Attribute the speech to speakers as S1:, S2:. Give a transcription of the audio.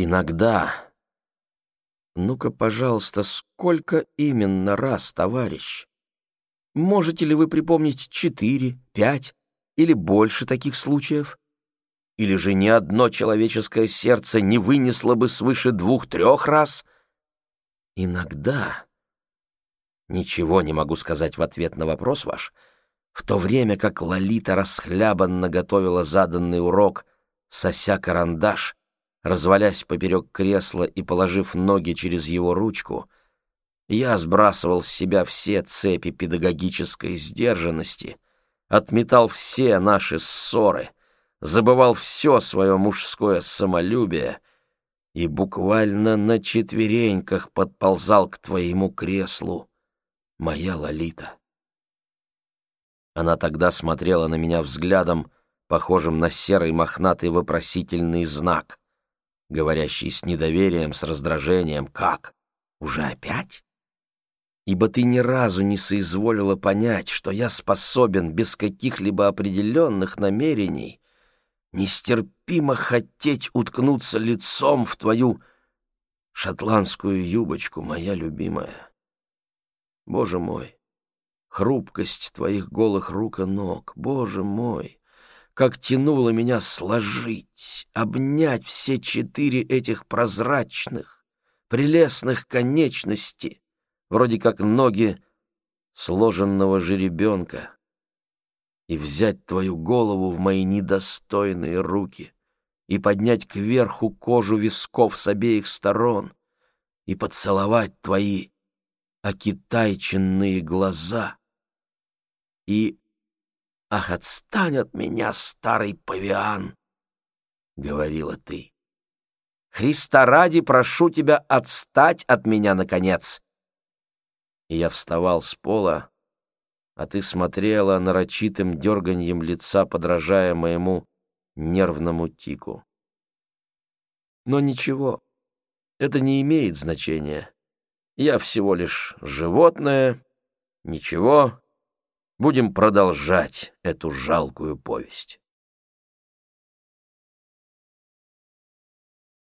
S1: Иногда. Ну-ка, пожалуйста, сколько именно раз, товарищ? Можете ли вы припомнить четыре, пять или больше таких случаев? Или же ни одно человеческое сердце не вынесло бы свыше двух-трех раз? Иногда. Ничего не могу сказать в ответ на вопрос ваш, в то время как Лолита расхлябанно готовила заданный урок, сося карандаш, развалясь поперек кресла и положив ноги через его ручку, я сбрасывал с себя все цепи педагогической сдержанности, отметал все наши ссоры, забывал все свое мужское самолюбие и буквально на четвереньках подползал к твоему креслу, моя Лолита. Она тогда смотрела на меня взглядом, похожим на серый мохнатый вопросительный знак, говорящий с недоверием, с раздражением «Как? Уже опять?» ибо ты ни разу не соизволила понять, что я способен без каких-либо определенных намерений нестерпимо хотеть уткнуться лицом в твою шотландскую юбочку, моя любимая. Боже мой, хрупкость твоих голых рук и ног, боже мой, как тянуло меня сложить, обнять все четыре этих прозрачных, прелестных конечности, вроде как ноги сложенного жеребенка, и взять твою голову в мои недостойные руки и поднять кверху кожу висков с обеих сторон и поцеловать твои окитайченные глаза и «Ах, отстань от меня, старый павиан!» — говорила ты. «Христа ради прошу тебя отстать от меня, наконец!» И я вставал с пола, а ты смотрела нарочитым дерганьем лица, подражая моему нервному тику. Но ничего, это не имеет значения. Я всего лишь животное. Ничего, будем продолжать эту жалкую повесть.